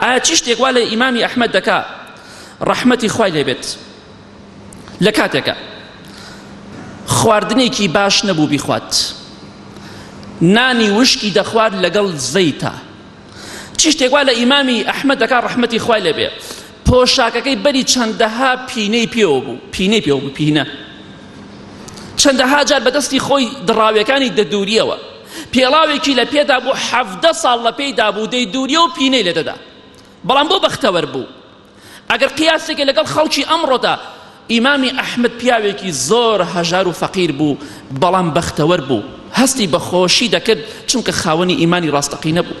ئایا چ شتێک وا لە ئیمامی ئەحمەد دەکا ڕەحمەتی خوای لێبێت لە کاتێکە خواردنێکی باش نەبوو بیخوات نانی وشکی دەخوارد لەگەڵ زەیتا چ شتێک وا لە ئیمامی ئەحمەد دەکا ڕەحمەتی خوای لێبێت پۆشاکەکەی بەری چەندەها پینەی پێوە بوو پینەی پێوە بوو پینە چەندەها جار بەدەستی خۆی دڕاویەکانی دەدوریەوە پێڵاوێکی لە پێدا بوو حەڤدە ساڵ لە پێی دابوو دەی دووریە و پینەی لێ دەدا بەڵام بۆ بەختەوەر بوو ئەگەر قیاسێکی لەگەڵ خەڵکی ئەمڕۆدا ئیمامی ئەحمد پیاوێکی زۆر هەژار و فەقیر بوو بەڵام بەختەوەر بوو هەستی بە خۆشی دەکرد چونکە خاوەنی ئیمانی ڕاستەقینە بوو